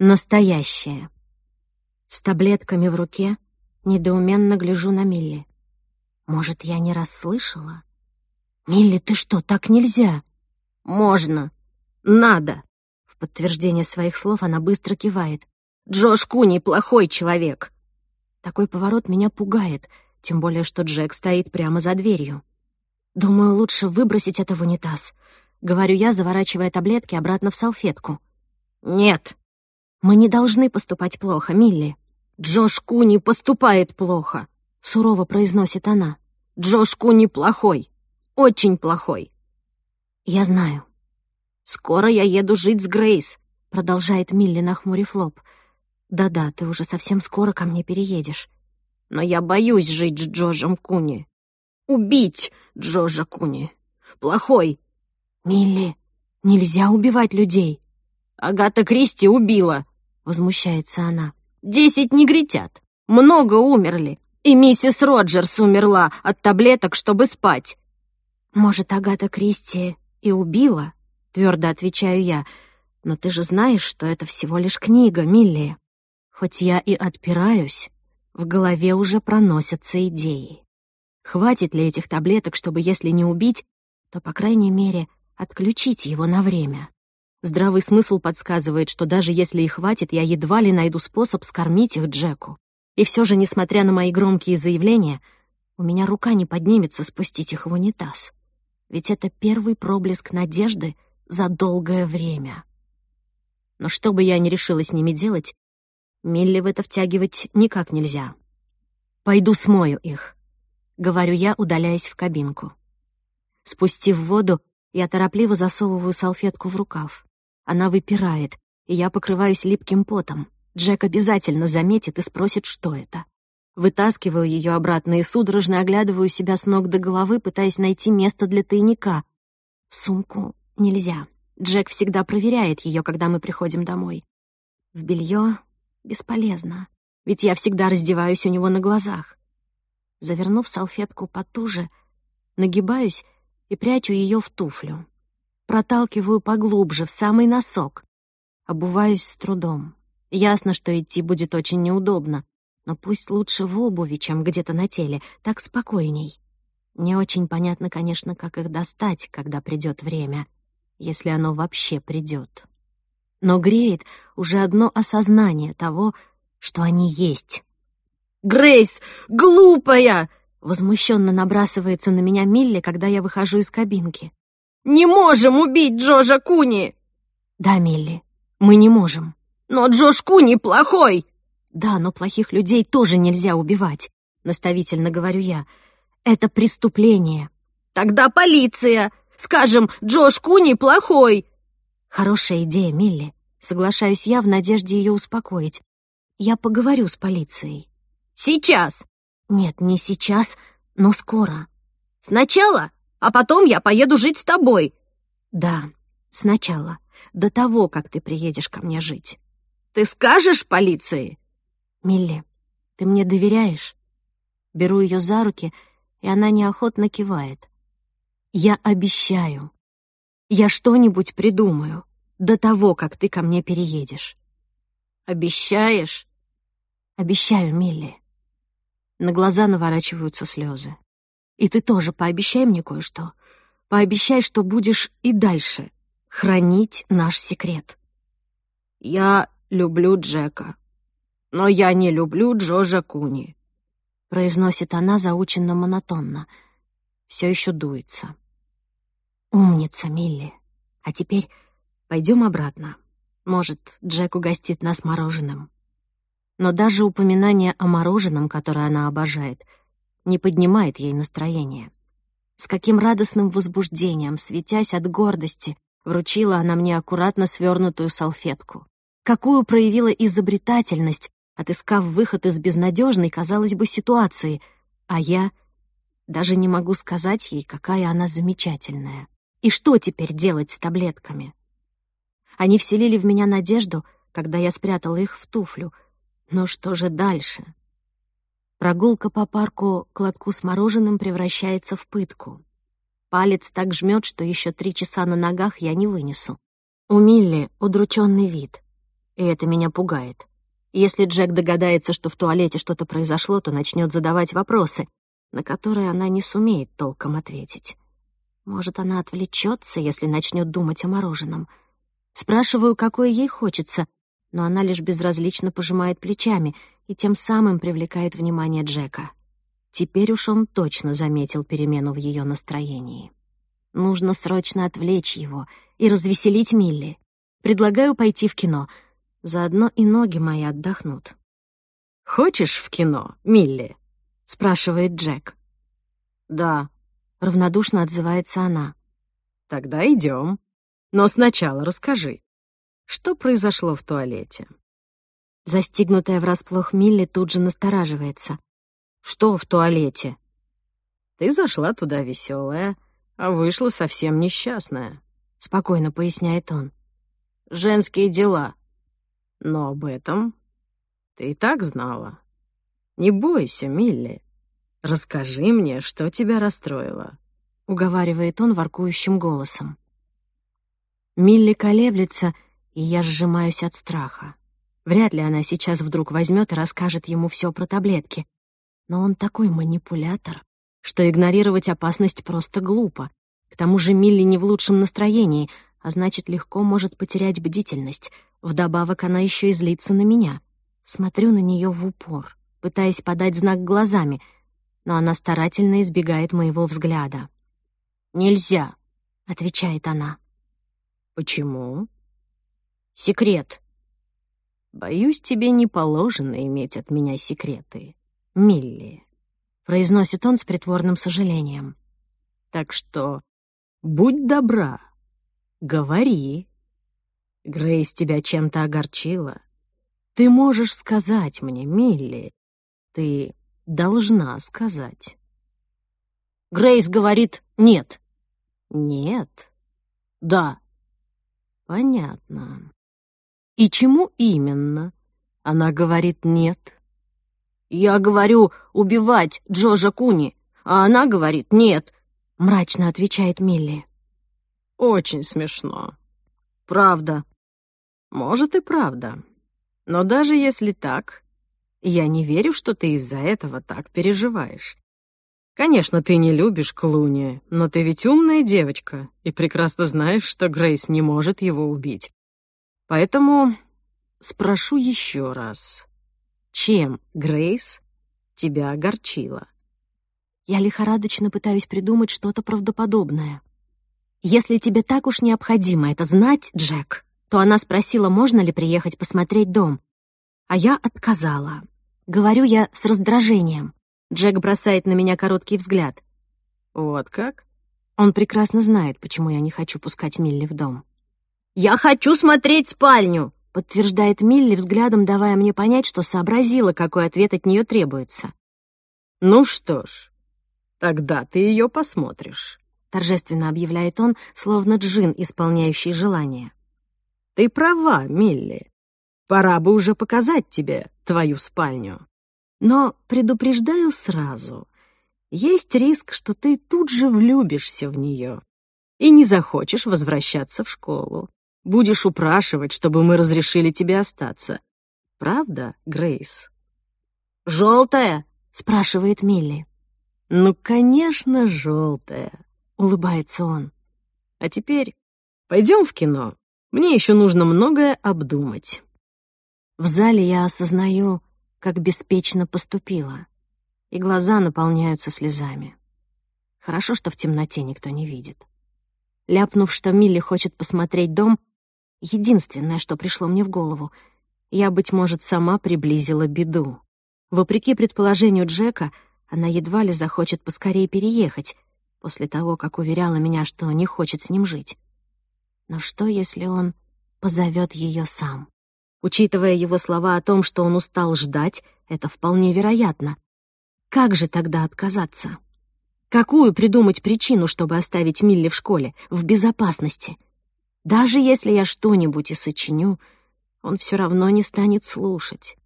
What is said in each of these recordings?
Настоящее. С таблетками в руке недоуменно гляжу на Милли. Может, я не расслышала? «Милли, ты что, так нельзя?» «Можно. Надо». В подтверждение своих слов она быстро кивает. «Джош Куни плохой человек». Такой поворот меня пугает, тем более, что Джек стоит прямо за дверью. «Думаю, лучше выбросить это в унитаз», — говорю я, заворачивая таблетки обратно в салфетку. «Нет», мы не должны поступать плохо, Милли. Джош Куни поступает плохо, сурово произносит она. Джош Куни плохой, очень плохой. Я знаю. Скоро я еду жить с Грейс, продолжает Милли, нахмурив лоб. Да-да, ты уже совсем скоро ко мне переедешь. Но я боюсь жить с Джошем Куни. Убить Джоша Куни. Плохой. Милли, нельзя убивать людей. Агата Кристи убила возмущается она. «Десять негритят! Много умерли! И миссис Роджерс умерла от таблеток, чтобы спать!» «Может, Агата Кристи и убила?» — твердо отвечаю я. «Но ты же знаешь, что это всего лишь книга, Милли. Хоть я и отпираюсь, в голове уже проносятся идеи. Хватит ли этих таблеток, чтобы, если не убить, то, по крайней мере, отключить его на время?» Здравый смысл подсказывает, что даже если и хватит, я едва ли найду способ скормить их Джеку. И все же, несмотря на мои громкие заявления, у меня рука не поднимется спустить их в унитаз. Ведь это первый проблеск надежды за долгое время. Но что бы я ни решила с ними делать, Милли в это втягивать никак нельзя. «Пойду смою их», — говорю я, удаляясь в кабинку. Спустив воду, я торопливо засовываю салфетку в рукав. Она выпирает, и я покрываюсь липким потом. Джек обязательно заметит и спросит, что это. Вытаскиваю ее обратно и судорожно оглядываю себя с ног до головы, пытаясь найти место для тайника. В сумку нельзя. Джек всегда проверяет ее, когда мы приходим домой. В белье бесполезно, ведь я всегда раздеваюсь у него на глазах. Завернув салфетку потуже, нагибаюсь и прячу ее в туфлю проталкиваю поглубже, в самый носок. Обуваюсь с трудом. Ясно, что идти будет очень неудобно, но пусть лучше в обуви, чем где-то на теле, так спокойней. Не очень понятно, конечно, как их достать, когда придет время, если оно вообще придет. Но греет уже одно осознание того, что они есть. «Грейс, глупая!» — возмущенно набрасывается на меня Милли, когда я выхожу из кабинки. Не можем убить Джоша Куни!» «Да, Милли, мы не можем». «Но Джош Куни плохой!» «Да, но плохих людей тоже нельзя убивать», — наставительно говорю я. «Это преступление». «Тогда полиция! Скажем, Джош Куни плохой!» «Хорошая идея, Милли. Соглашаюсь я в надежде ее успокоить. Я поговорю с полицией». «Сейчас!» «Нет, не сейчас, но скоро». «Сначала а потом я поеду жить с тобой». «Да, сначала, до того, как ты приедешь ко мне жить». «Ты скажешь полиции?» «Милли, ты мне доверяешь?» Беру ее за руки, и она неохотно кивает. «Я обещаю. Я что-нибудь придумаю до того, как ты ко мне переедешь». «Обещаешь?» «Обещаю, Милли». На глаза наворачиваются слезы. И ты тоже пообещай мне кое-что. Пообещай, что будешь и дальше хранить наш секрет. Я люблю Джека, но я не люблю Джо Куни, произносит она заученно монотонно. Все еще дуется. Умница, Милли. А теперь пойдем обратно. Может, Джек угостит нас мороженым. Но даже упоминание о мороженом, которое она обожает — не поднимает ей настроение. С каким радостным возбуждением, светясь от гордости, вручила она мне аккуратно свернутую салфетку. Какую проявила изобретательность, отыскав выход из безнадежной, казалось бы, ситуации, а я даже не могу сказать ей, какая она замечательная. И что теперь делать с таблетками? Они вселили в меня надежду, когда я спрятала их в туфлю. Но что же дальше? Прогулка по парку к лотку с мороженым превращается в пытку. Палец так жмет, что еще три часа на ногах я не вынесу. У Милли удрученный вид, и это меня пугает. Если Джек догадается, что в туалете что-то произошло, то начнет задавать вопросы, на которые она не сумеет толком ответить. Может, она отвлечется, если начнет думать о мороженом. Спрашиваю, какое ей хочется, но она лишь безразлично пожимает плечами — и тем самым привлекает внимание Джека. Теперь уж он точно заметил перемену в ее настроении. Нужно срочно отвлечь его и развеселить Милли. Предлагаю пойти в кино. Заодно и ноги мои отдохнут. «Хочешь в кино, Милли?» — спрашивает Джек. «Да», — равнодушно отзывается она. «Тогда идем. Но сначала расскажи, что произошло в туалете?» Застигнутая врасплох Милли тут же настораживается. «Что в туалете?» «Ты зашла туда веселая, а вышла совсем несчастная», — спокойно поясняет он. «Женские дела». «Но об этом ты и так знала. Не бойся, Милли. Расскажи мне, что тебя расстроило», — уговаривает он воркующим голосом. Милли колеблется, и я сжимаюсь от страха. Вряд ли она сейчас вдруг возьмет и расскажет ему все про таблетки. Но он такой манипулятор, что игнорировать опасность просто глупо. К тому же Милли не в лучшем настроении, а значит, легко может потерять бдительность. Вдобавок она еще и злится на меня. Смотрю на нее в упор, пытаясь подать знак глазами, но она старательно избегает моего взгляда. «Нельзя», — отвечает она. «Почему?» «Секрет», «Боюсь, тебе не положено иметь от меня секреты, Милли», — произносит он с притворным сожалением. «Так что будь добра, говори. Грейс тебя чем-то огорчила. Ты можешь сказать мне, Милли, ты должна сказать». Грейс говорит «нет». «Нет». «Да». «Понятно». И чему именно? Она говорит «нет». «Я говорю убивать Джожа Куни, а она говорит «нет», — мрачно отвечает Милли. «Очень смешно. Правда. Может, и правда. Но даже если так, я не верю, что ты из-за этого так переживаешь. Конечно, ты не любишь Клуни, но ты ведь умная девочка и прекрасно знаешь, что Грейс не может его убить. Поэтому спрошу еще раз. Чем Грейс тебя огорчила? Я лихорадочно пытаюсь придумать что-то правдоподобное. Если тебе так уж необходимо это знать, Джек, то она спросила, можно ли приехать посмотреть дом. А я отказала. Говорю я с раздражением. Джек бросает на меня короткий взгляд. «Вот как?» Он прекрасно знает, почему я не хочу пускать Милли в дом. «Я хочу смотреть спальню!» — подтверждает Милли, взглядом давая мне понять, что сообразила, какой ответ от нее требуется. «Ну что ж, тогда ты ее посмотришь», — торжественно объявляет он, словно джин, исполняющий желание. «Ты права, Милли. Пора бы уже показать тебе твою спальню. Но предупреждаю сразу, есть риск, что ты тут же влюбишься в нее и не захочешь возвращаться в школу. Будешь упрашивать, чтобы мы разрешили тебе остаться. Правда, Грейс?» «Желтая?» — спрашивает Милли. «Ну, конечно, желтая», — улыбается он. «А теперь пойдем в кино. Мне еще нужно многое обдумать». В зале я осознаю, как беспечно поступила, и глаза наполняются слезами. Хорошо, что в темноте никто не видит. Ляпнув, что Милли хочет посмотреть дом, Единственное, что пришло мне в голову. Я, быть может, сама приблизила беду. Вопреки предположению Джека, она едва ли захочет поскорее переехать, после того, как уверяла меня, что не хочет с ним жить. Но что, если он позовет ее сам? Учитывая его слова о том, что он устал ждать, это вполне вероятно. Как же тогда отказаться? Какую придумать причину, чтобы оставить Милли в школе, в безопасности? Даже если я что-нибудь и сочиню, он все равно не станет слушать.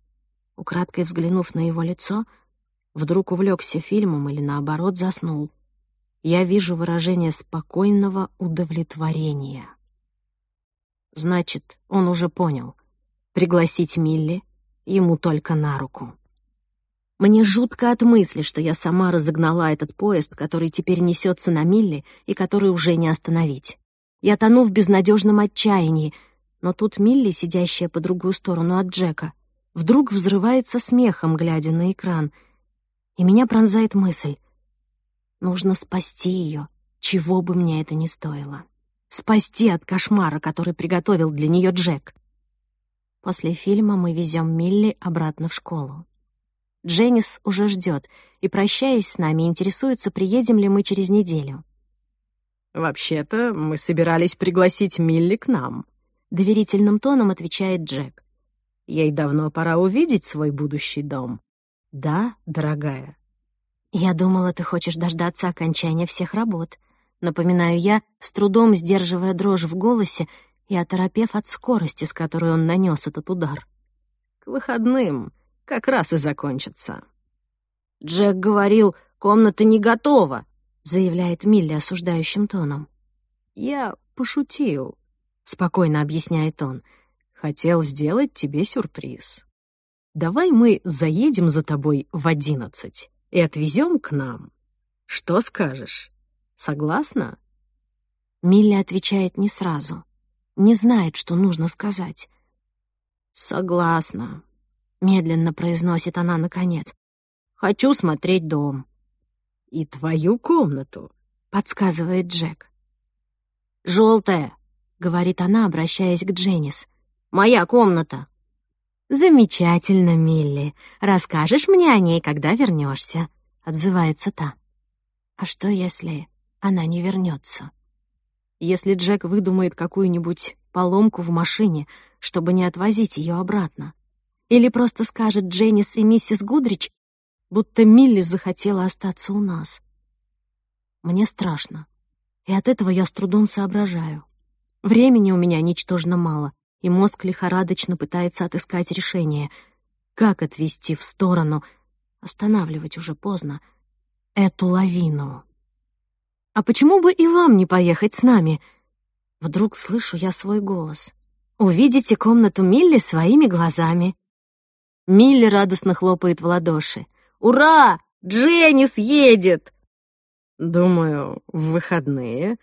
Украдкой взглянув на его лицо, вдруг увлекся фильмом или, наоборот, заснул. Я вижу выражение спокойного удовлетворения. Значит, он уже понял. Пригласить Милли ему только на руку. Мне жутко от мысли, что я сама разогнала этот поезд, который теперь несется на Милли и который уже не остановить. Я тону в безнадежном отчаянии, но тут Милли, сидящая по другую сторону от Джека, вдруг взрывается смехом, глядя на экран. И меня пронзает мысль. Нужно спасти ее, чего бы мне это ни стоило. Спасти от кошмара, который приготовил для нее Джек. После фильма мы везем Милли обратно в школу. Дженнис уже ждет и, прощаясь с нами, интересуется, приедем ли мы через неделю. «Вообще-то мы собирались пригласить Милли к нам», — доверительным тоном отвечает Джек. «Ей давно пора увидеть свой будущий дом». «Да, дорогая». «Я думала, ты хочешь дождаться окончания всех работ», — напоминаю я, с трудом сдерживая дрожь в голосе и оторопев от скорости, с которой он нанес этот удар. «К выходным как раз и закончится». Джек говорил, комната не готова, заявляет Милли осуждающим тоном. «Я пошутил», — спокойно объясняет он. «Хотел сделать тебе сюрприз. Давай мы заедем за тобой в одиннадцать и отвезем к нам. Что скажешь? Согласна?» Милли отвечает не сразу. Не знает, что нужно сказать. «Согласна», — медленно произносит она наконец. «Хочу смотреть дом». «И твою комнату», — подсказывает Джек. «Желтая», — говорит она, обращаясь к Дженнис. «Моя комната». «Замечательно, Милли. Расскажешь мне о ней, когда вернешься», — отзывается та. «А что, если она не вернется? Если Джек выдумает какую-нибудь поломку в машине, чтобы не отвозить ее обратно? Или просто скажет Дженнис и миссис Гудрич, будто Милли захотела остаться у нас. Мне страшно, и от этого я с трудом соображаю. Времени у меня ничтожно мало, и мозг лихорадочно пытается отыскать решение. Как отвести в сторону, останавливать уже поздно, эту лавину? «А почему бы и вам не поехать с нами?» Вдруг слышу я свой голос. «Увидите комнату Милли своими глазами». Милли радостно хлопает в ладоши. Ура! Дженнис едет!» «Думаю, в выходные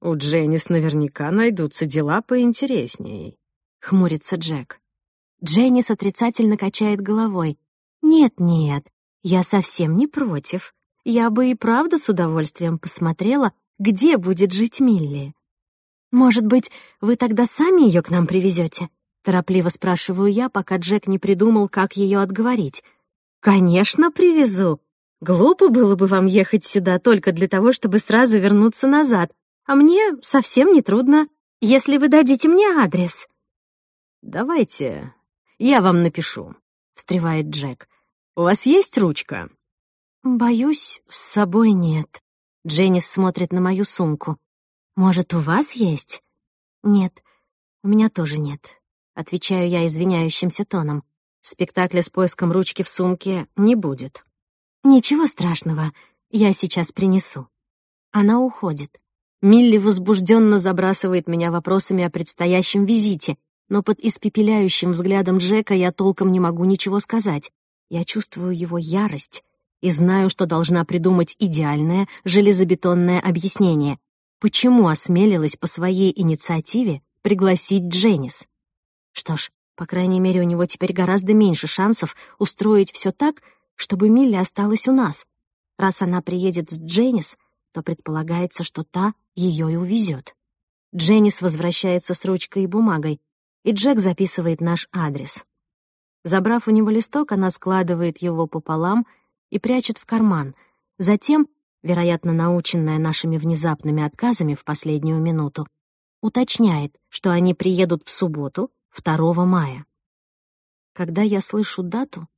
у Дженнис наверняка найдутся дела поинтереснее», — хмурится Джек. Дженнис отрицательно качает головой. «Нет-нет, я совсем не против. Я бы и правда с удовольствием посмотрела, где будет жить Милли». «Может быть, вы тогда сами ее к нам привезете?» Торопливо спрашиваю я, пока Джек не придумал, как ее отговорить — «Конечно, привезу. Глупо было бы вам ехать сюда только для того, чтобы сразу вернуться назад, а мне совсем не трудно, если вы дадите мне адрес». «Давайте, я вам напишу», — встревает Джек. «У вас есть ручка?» «Боюсь, с собой нет». Дженнис смотрит на мою сумку. «Может, у вас есть?» «Нет, у меня тоже нет», — отвечаю я извиняющимся тоном. Спектакля с поиском ручки в сумке не будет. «Ничего страшного, я сейчас принесу». Она уходит. Милли возбужденно забрасывает меня вопросами о предстоящем визите, но под испепеляющим взглядом Джека я толком не могу ничего сказать. Я чувствую его ярость и знаю, что должна придумать идеальное железобетонное объяснение, почему осмелилась по своей инициативе пригласить Дженнис. Что ж, по крайней мере, у него теперь гораздо меньше шансов устроить все так, чтобы Милли осталась у нас. Раз она приедет с Дженнис, то предполагается, что та ее и увезет. Дженнис возвращается с ручкой и бумагой, и Джек записывает наш адрес. Забрав у него листок, она складывает его пополам и прячет в карман. Затем, вероятно, наученная нашими внезапными отказами в последнюю минуту, уточняет, что они приедут в субботу 2 мая. Когда я слышу дату,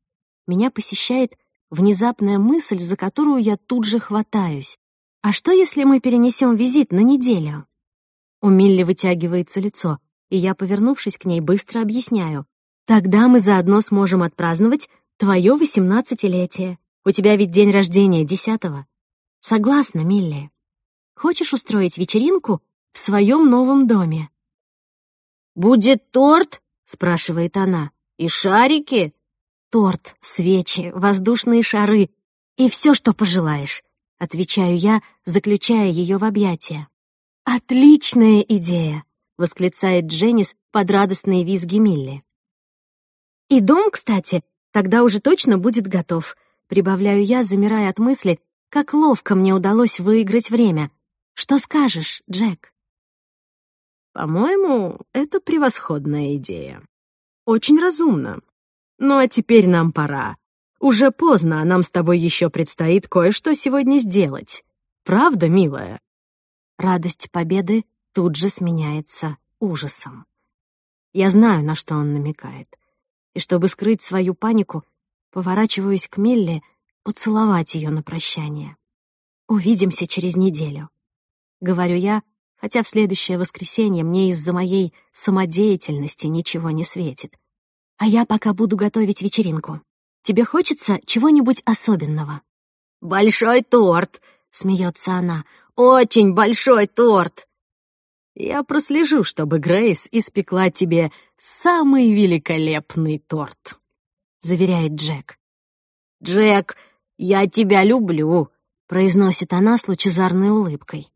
меня посещает внезапная мысль, за которую я тут же хватаюсь. «А что, если мы перенесем визит на неделю?» У Милли вытягивается лицо, и я, повернувшись к ней, быстро объясняю. «Тогда мы заодно сможем отпраздновать твое восемнадцатилетие. У тебя ведь день рождения десятого». «Согласна, Милли. Хочешь устроить вечеринку в своем новом доме?» «Будет торт?» — спрашивает она. «И шарики?» «Торт, свечи, воздушные шары и все, что пожелаешь», — отвечаю я, заключая ее в объятия. «Отличная идея!» — восклицает Дженнис под радостные визги Милли. «И дом, кстати, тогда уже точно будет готов», — прибавляю я, замирая от мысли, как ловко мне удалось выиграть время. «Что скажешь, Джек?» По-моему, это превосходная идея. Очень разумно. Ну а теперь нам пора. Уже поздно, а нам с тобой еще предстоит кое-что сегодня сделать. Правда, милая? Радость победы тут же сменяется ужасом. Я знаю, на что он намекает. И чтобы скрыть свою панику, поворачиваюсь к Милли поцеловать ее на прощание. «Увидимся через неделю», — говорю я, — хотя в следующее воскресенье мне из-за моей самодеятельности ничего не светит. А я пока буду готовить вечеринку. Тебе хочется чего-нибудь особенного?» «Большой торт!» — смеется она. «Очень большой торт!» «Я прослежу, чтобы Грейс испекла тебе самый великолепный торт», — заверяет Джек. «Джек, я тебя люблю», — произносит она с лучезарной улыбкой.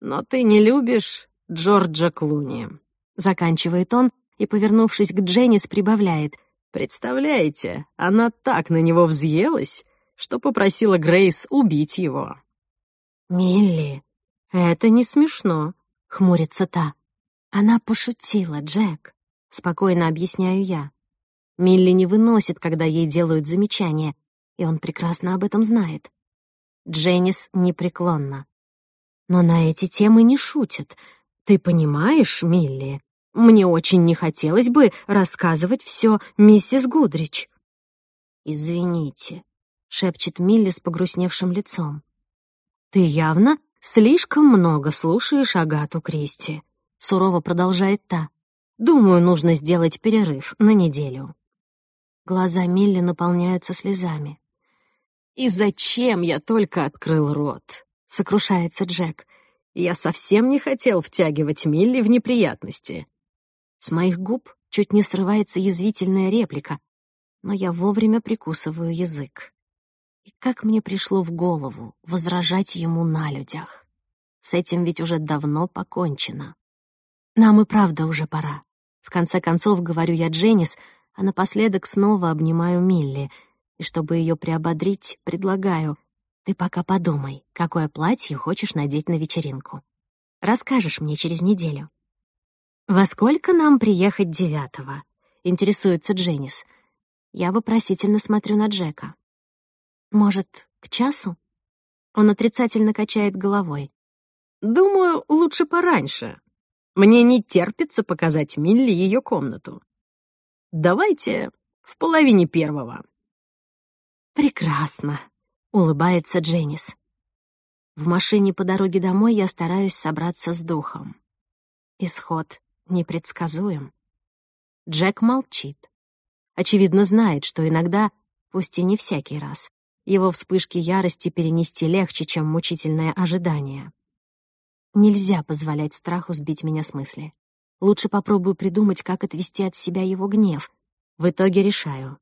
Но ты не любишь Джорджа Клуни. Заканчивает он и, повернувшись к Дженнис, прибавляет. Представляете, она так на него взъелась, что попросила Грейс убить его. «Милли, это не смешно», — хмурится та. «Она пошутила, Джек», — спокойно объясняю я. Милли не выносит, когда ей делают замечания, и он прекрасно об этом знает. Дженнис непреклонна но на эти темы не шутят. Ты понимаешь, Милли, мне очень не хотелось бы рассказывать все миссис Гудрич». «Извините», — шепчет Милли с погрустневшим лицом. «Ты явно слишком много слушаешь Агату Кристи», — сурово продолжает та. «Думаю, нужно сделать перерыв на неделю». Глаза Милли наполняются слезами. «И зачем я только открыл рот?» сокрушается Джек. «Я совсем не хотел втягивать Милли в неприятности. С моих губ чуть не срывается язвительная реплика, но я вовремя прикусываю язык. И как мне пришло в голову возражать ему на людях? С этим ведь уже давно покончено. Нам и правда уже пора. В конце концов, говорю я Дженнис, а напоследок снова обнимаю Милли. И чтобы ее приободрить, предлагаю, ты пока подумай, какое платье хочешь надеть на вечеринку. Расскажешь мне через неделю». «Во сколько нам приехать девятого?» — интересуется Дженнис. Я вопросительно смотрю на Джека. «Может, к часу?» Он отрицательно качает головой. «Думаю, лучше пораньше. Мне не терпится показать Милли ее комнату. Давайте в половине первого». «Прекрасно», — улыбается Дженнис. В машине по дороге домой я стараюсь собраться с духом. Исход непредсказуем. Джек молчит. Очевидно, знает, что иногда, пусть и не всякий раз, его вспышки ярости перенести легче, чем мучительное ожидание. Нельзя позволять страху сбить меня с мысли. Лучше попробую придумать, как отвести от себя его гнев. В итоге решаю.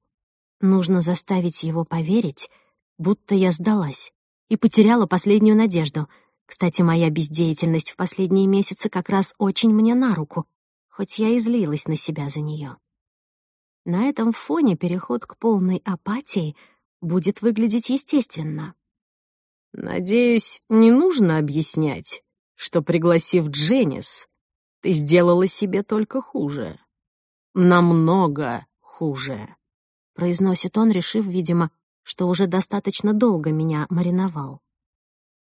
Нужно заставить его поверить — будто я сдалась и потеряла последнюю надежду. Кстати, моя бездеятельность в последние месяцы как раз очень мне на руку, хоть я и злилась на себя за нее. На этом фоне переход к полной апатии будет выглядеть естественно. «Надеюсь, не нужно объяснять, что, пригласив Дженнис, ты сделала себе только хуже. Намного хуже», — произносит он, решив, видимо, что уже достаточно долго меня мариновал.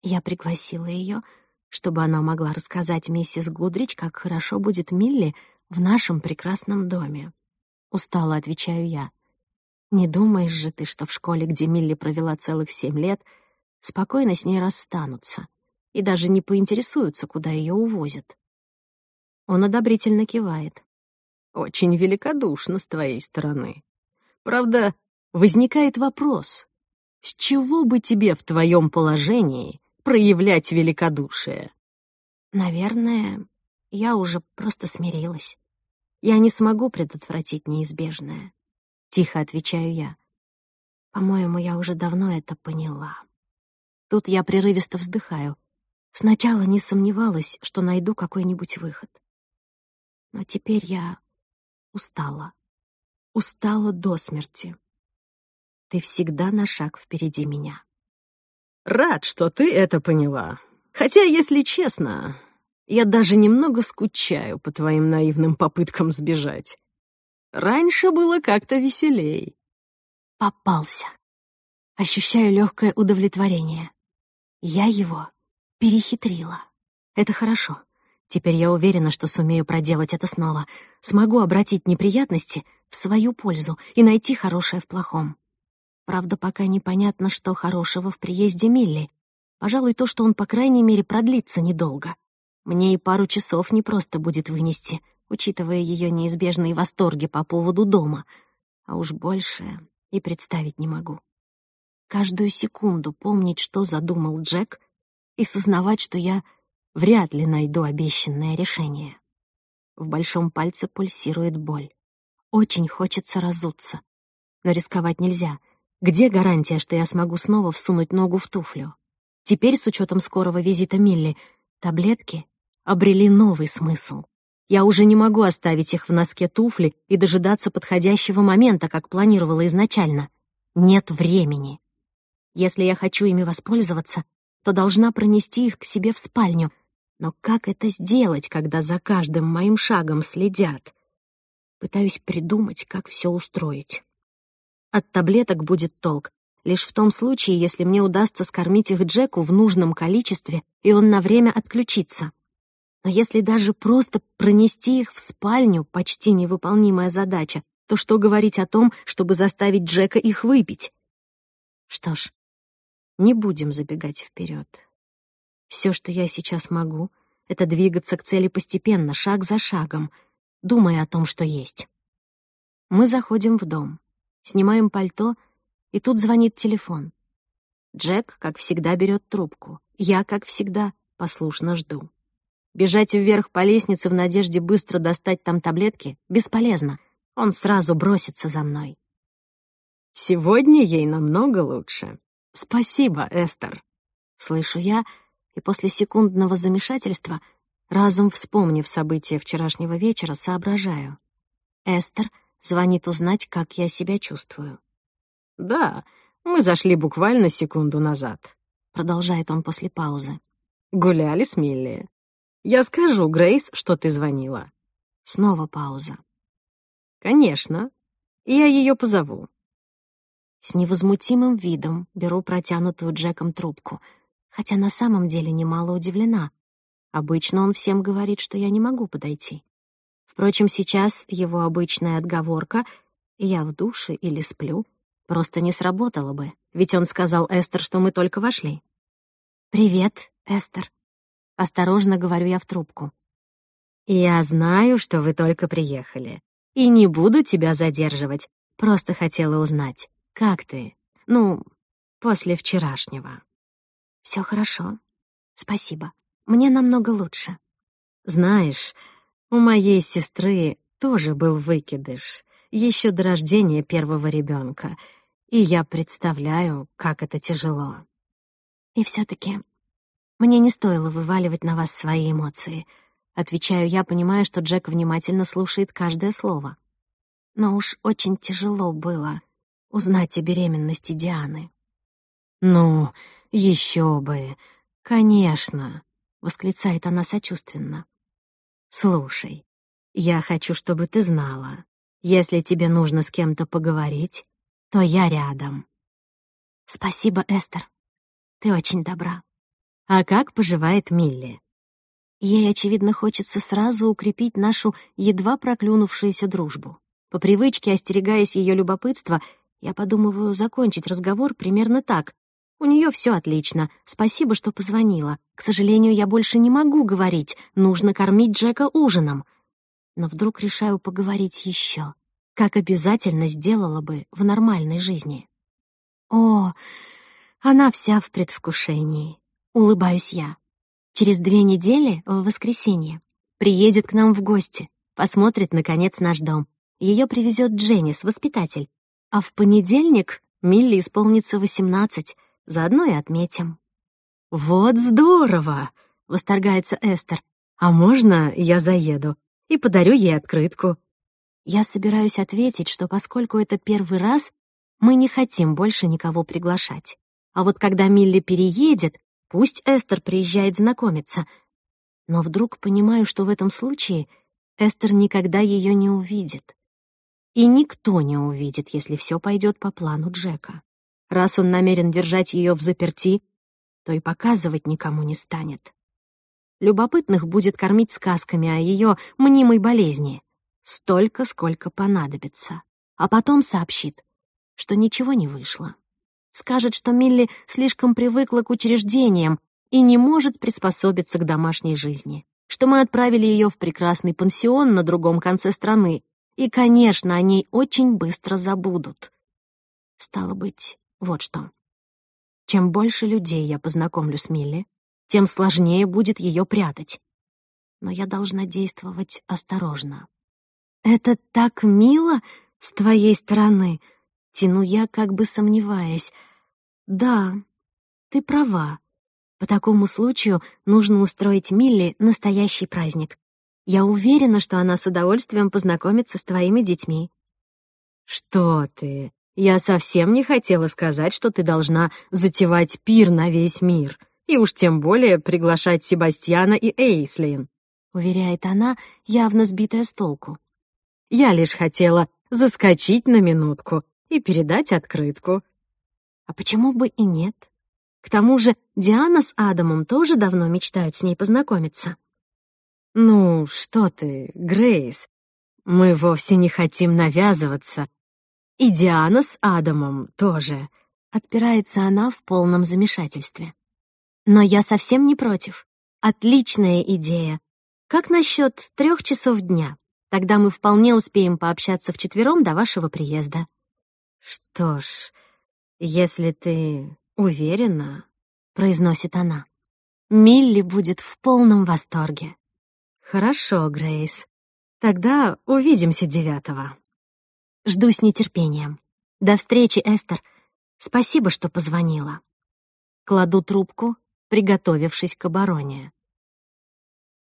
Я пригласила ее, чтобы она могла рассказать миссис Гудрич, как хорошо будет Милли в нашем прекрасном доме. Устала, отвечаю я. Не думаешь же ты, что в школе, где Милли провела целых семь лет, спокойно с ней расстанутся и даже не поинтересуются, куда ее увозят. Он одобрительно кивает. «Очень великодушно с твоей стороны. Правда, возникает вопрос, с чего бы тебе в твоем положении проявлять великодушие? Наверное, я уже просто смирилась. Я не смогу предотвратить неизбежное. Тихо отвечаю я. По-моему, я уже давно это поняла. Тут я прерывисто вздыхаю. Сначала не сомневалась, что найду какой-нибудь выход. Но теперь я устала. Устала до смерти. Ты всегда на шаг впереди меня. Рад, что ты это поняла. Хотя, если честно, я даже немного скучаю по твоим наивным попыткам сбежать. Раньше было как-то веселей. Попался. Ощущаю легкое удовлетворение. Я его перехитрила. Это хорошо. Теперь я уверена, что сумею проделать это снова. Смогу обратить неприятности в свою пользу и найти хорошее в плохом. Правда, пока непонятно, что хорошего в приезде Милли. Пожалуй, то, что он, по крайней мере, продлится недолго. Мне и пару часов не просто будет вынести, учитывая ее неизбежные восторги по поводу дома. А уж больше и представить не могу. Каждую секунду помнить, что задумал Джек, и сознавать, что я вряд ли найду обещанное решение. В большом пальце пульсирует боль. Очень хочется разуться. Но рисковать нельзя — где гарантия, что я смогу снова всунуть ногу в туфлю? Теперь, с учетом скорого визита Милли, таблетки обрели новый смысл. Я уже не могу оставить их в носке туфли и дожидаться подходящего момента, как планировала изначально. Нет времени. Если я хочу ими воспользоваться, то должна пронести их к себе в спальню. Но как это сделать, когда за каждым моим шагом следят? Пытаюсь придумать, как все устроить. От таблеток будет толк. Лишь в том случае, если мне удастся скормить их Джеку в нужном количестве, и он на время отключится. Но если даже просто пронести их в спальню — почти невыполнимая задача, то что говорить о том, чтобы заставить Джека их выпить? Что ж, не будем забегать вперед. Все, что я сейчас могу, — это двигаться к цели постепенно, шаг за шагом, думая о том, что есть. Мы заходим в дом снимаем пальто, и тут звонит телефон. Джек, как всегда, берет трубку. Я, как всегда, послушно жду. Бежать вверх по лестнице в надежде быстро достать там таблетки бесполезно. Он сразу бросится за мной. «Сегодня ей намного лучше. Спасибо, Эстер», — слышу я, и после секундного замешательства, разум вспомнив события вчерашнего вечера, соображаю. Эстер — Звонит узнать, как я себя чувствую. «Да, мы зашли буквально секунду назад», — продолжает он после паузы. «Гуляли с Милли. Я скажу, Грейс, что ты звонила». Снова пауза. «Конечно. Я ее позову». С невозмутимым видом беру протянутую Джеком трубку, хотя на самом деле немало удивлена. Обычно он всем говорит, что я не могу подойти. Впрочем, сейчас его обычная отговорка «я в душе или сплю» просто не сработала бы, ведь он сказал Эстер, что мы только вошли. «Привет, Эстер», — осторожно говорю я в трубку. «Я знаю, что вы только приехали, и не буду тебя задерживать, просто хотела узнать, как ты, ну, после вчерашнего». «Всё хорошо. Спасибо. Мне намного лучше». «Знаешь, у моей сестры тоже был выкидыш, еще до рождения первого ребенка, и я представляю, как это тяжело. И все таки мне не стоило вываливать на вас свои эмоции. Отвечаю я, понимая, что Джек внимательно слушает каждое слово. Но уж очень тяжело было узнать о беременности Дианы. «Ну, еще бы! Конечно!» — восклицает она сочувственно. Слушай, я хочу, чтобы ты знала. Если тебе нужно с кем-то поговорить, то я рядом. Спасибо, Эстер. Ты очень добра. А как поживает Милли? Ей, очевидно, хочется сразу укрепить нашу едва проклюнувшуюся дружбу. По привычке, остерегаясь ее любопытства, я подумываю закончить разговор примерно так. У нее все отлично. Спасибо, что позвонила. К сожалению, я больше не могу говорить. Нужно кормить Джека ужином. Но вдруг решаю поговорить еще. Как обязательно сделала бы в нормальной жизни. О, она вся в предвкушении. Улыбаюсь я. Через две недели, в воскресенье, приедет к нам в гости. Посмотрит, наконец, наш дом. Ее привезет Дженнис, воспитатель. А в понедельник Милли исполнится восемнадцать. Заодно и отметим». «Вот здорово!» — восторгается Эстер. «А можно я заеду и подарю ей открытку?» Я собираюсь ответить, что поскольку это первый раз, мы не хотим больше никого приглашать. А вот когда Милли переедет, пусть Эстер приезжает знакомиться. Но вдруг понимаю, что в этом случае Эстер никогда ее не увидит. И никто не увидит, если все пойдет по плану Джека. Раз он намерен держать ее в заперти, то и показывать никому не станет. Любопытных будет кормить сказками о ее мнимой болезни. Столько, сколько понадобится. А потом сообщит, что ничего не вышло. Скажет, что Милли слишком привыкла к учреждениям и не может приспособиться к домашней жизни. Что мы отправили ее в прекрасный пансион на другом конце страны. И, конечно, о ней очень быстро забудут. Стало быть, вот что. Чем больше людей я познакомлю с Милли, тем сложнее будет ее прятать. Но я должна действовать осторожно. «Это так мило с твоей стороны!» — тяну я, как бы сомневаясь. «Да, ты права. По такому случаю нужно устроить Милли настоящий праздник. Я уверена, что она с удовольствием познакомится с твоими детьми». «Что ты?» Я совсем не хотела сказать, что ты должна затевать пир на весь мир, и уж тем более приглашать Себастьяна и Эйслин», — уверяет она, явно сбитая с толку. «Я лишь хотела заскочить на минутку и передать открытку». «А почему бы и нет?» К тому же Диана с Адамом тоже давно мечтают с ней познакомиться. «Ну, что ты, Грейс, мы вовсе не хотим навязываться и Диана с Адамом тоже. Отпирается она в полном замешательстве. Но я совсем не против. Отличная идея. Как насчет трех часов дня? Тогда мы вполне успеем пообщаться вчетвером до вашего приезда. Что ж, если ты уверена, произносит она. Милли будет в полном восторге. Хорошо, Грейс. Тогда увидимся девятого. Жду с нетерпением. До встречи, Эстер. Спасибо, что позвонила. Кладу трубку, приготовившись к обороне.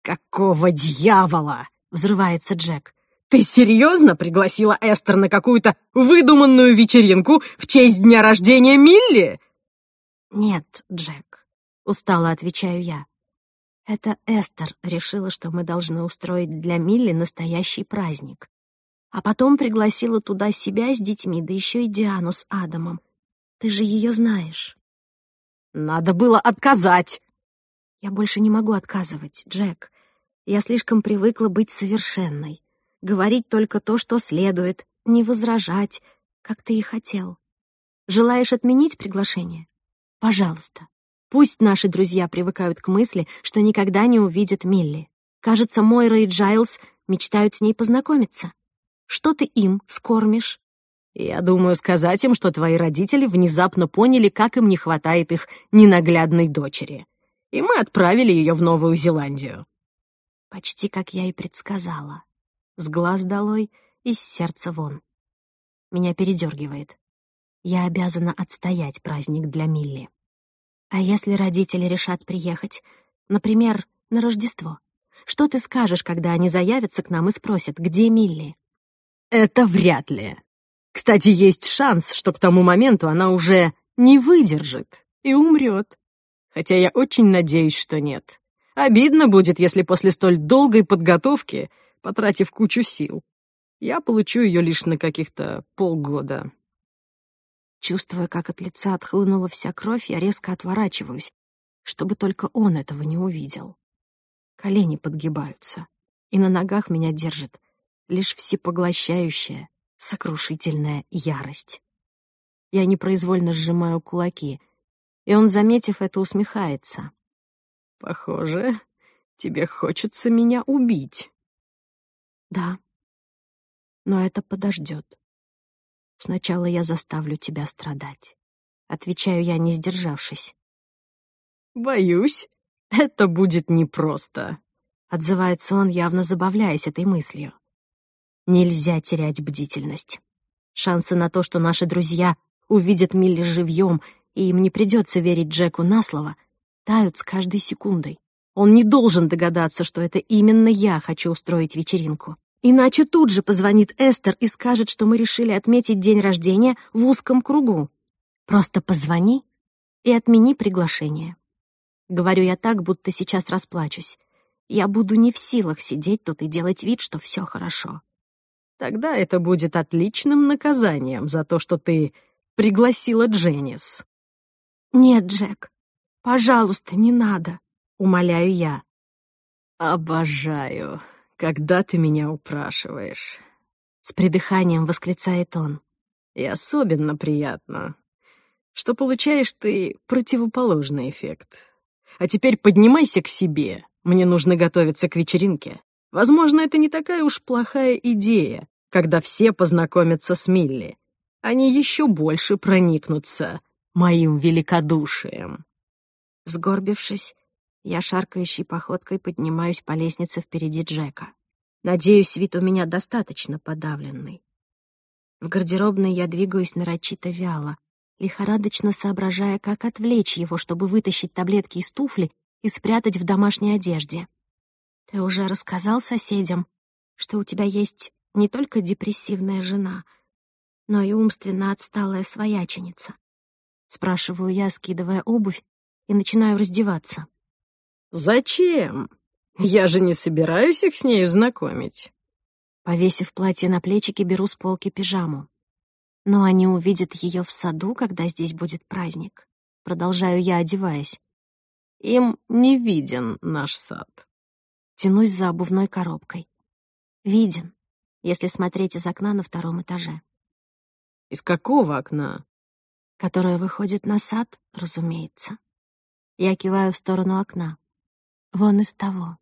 «Какого дьявола?» — взрывается Джек. «Ты серьезно пригласила Эстер на какую-то выдуманную вечеринку в честь дня рождения Милли?» «Нет, Джек», — устало отвечаю я. «Это Эстер решила, что мы должны устроить для Милли настоящий праздник а потом пригласила туда себя с детьми, да еще и Диану с Адамом. Ты же ее знаешь». «Надо было отказать!» «Я больше не могу отказывать, Джек. Я слишком привыкла быть совершенной, говорить только то, что следует, не возражать, как ты и хотел. Желаешь отменить приглашение? Пожалуйста. Пусть наши друзья привыкают к мысли, что никогда не увидят Милли. Кажется, Мойра и Джайлз мечтают с ней познакомиться. Что ты им скормишь?» «Я думаю сказать им, что твои родители внезапно поняли, как им не хватает их ненаглядной дочери. И мы отправили ее в Новую Зеландию». Почти как я и предсказала. С глаз долой, из сердца вон. Меня передергивает. Я обязана отстоять праздник для Милли. А если родители решат приехать, например, на Рождество? Что ты скажешь, когда они заявятся к нам и спросят, где Милли? это вряд ли. Кстати, есть шанс, что к тому моменту она уже не выдержит и умрет. Хотя я очень надеюсь, что нет. Обидно будет, если после столь долгой подготовки, потратив кучу сил, я получу ее лишь на каких-то полгода. Чувствуя, как от лица отхлынула вся кровь, я резко отворачиваюсь, чтобы только он этого не увидел. Колени подгибаются, и на ногах меня держит лишь всепоглощающая, сокрушительная ярость. Я непроизвольно сжимаю кулаки, и он, заметив это, усмехается. «Похоже, тебе хочется меня убить». «Да, но это подождет. Сначала я заставлю тебя страдать», — отвечаю я, не сдержавшись. «Боюсь, это будет непросто», — отзывается он, явно забавляясь этой мыслью. Нельзя терять бдительность. Шансы на то, что наши друзья увидят Милли живьем, и им не придется верить Джеку на слово, тают с каждой секундой. Он не должен догадаться, что это именно я хочу устроить вечеринку. Иначе тут же позвонит Эстер и скажет, что мы решили отметить день рождения в узком кругу. Просто позвони и отмени приглашение. Говорю я так, будто сейчас расплачусь. Я буду не в силах сидеть тут и делать вид, что все хорошо. Тогда это будет отличным наказанием за то, что ты пригласила Дженнис. «Нет, Джек, пожалуйста, не надо», — умоляю я. «Обожаю, когда ты меня упрашиваешь», — с придыханием восклицает он. «И особенно приятно, что получаешь ты противоположный эффект. А теперь поднимайся к себе, мне нужно готовиться к вечеринке». Возможно, это не такая уж плохая идея, когда все познакомятся с Милли. Они еще больше проникнутся моим великодушием. Сгорбившись, я шаркающей походкой поднимаюсь по лестнице впереди Джека. Надеюсь, вид у меня достаточно подавленный. В гардеробной я двигаюсь нарочито вяло, лихорадочно соображая, как отвлечь его, чтобы вытащить таблетки из туфли и спрятать в домашней одежде. Ты уже рассказал соседям, что у тебя есть не только депрессивная жена, но и умственно отсталая свояченица. Спрашиваю я, скидывая обувь, и начинаю раздеваться. «Зачем? Я же не собираюсь их с нею знакомить». Повесив платье на плечики, беру с полки пижаму. «Но они увидят ее в саду, когда здесь будет праздник», — продолжаю я, одеваясь. «Им не виден наш сад», тянусь за обувной коробкой. Виден, если смотреть из окна на втором этаже. «Из какого окна?» «Которое выходит на сад, разумеется». Я киваю в сторону окна. «Вон из того».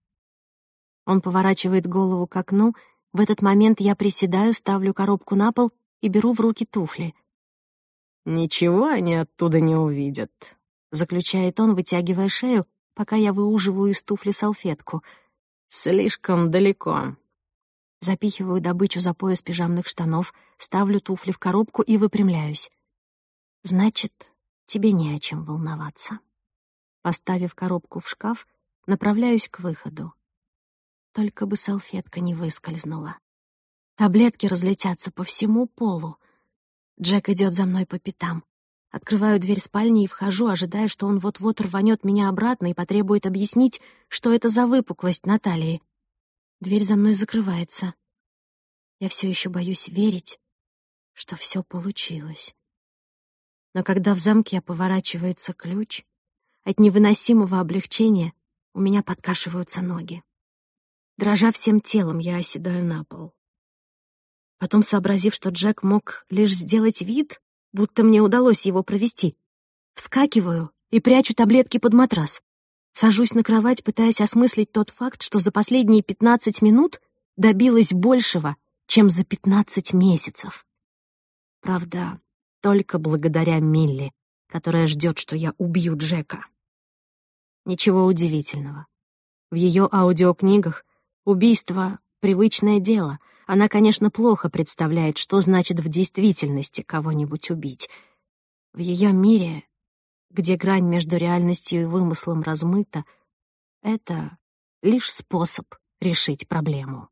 Он поворачивает голову к окну. В этот момент я приседаю, ставлю коробку на пол и беру в руки туфли. «Ничего они оттуда не увидят», — заключает он, вытягивая шею, пока я выуживаю из туфли салфетку — Слишком далеко. Запихиваю добычу за пояс пижамных штанов, ставлю туфли в коробку и выпрямляюсь. Значит, тебе не о чем волноваться. Поставив коробку в шкаф, направляюсь к выходу. Только бы салфетка не выскользнула. Таблетки разлетятся по всему полу. Джек идет за мной по пятам. Открываю дверь спальни и вхожу, ожидая, что он вот-вот рванет меня обратно и потребует объяснить, что это за выпуклость на Дверь за мной закрывается. Я все еще боюсь верить, что все получилось. Но когда в замке поворачивается ключ, от невыносимого облегчения у меня подкашиваются ноги. Дрожа всем телом, я оседаю на пол. Потом, сообразив, что Джек мог лишь сделать вид, будто мне удалось его провести. Вскакиваю и прячу таблетки под матрас. Сажусь на кровать, пытаясь осмыслить тот факт, что за последние 15 минут добилась большего, чем за 15 месяцев. Правда, только благодаря Милли, которая ждет, что я убью Джека. Ничего удивительного. В ее аудиокнигах убийство — привычное дело — она, конечно, плохо представляет, что значит в действительности кого-нибудь убить. В ее мире, где грань между реальностью и вымыслом размыта, это лишь способ решить проблему.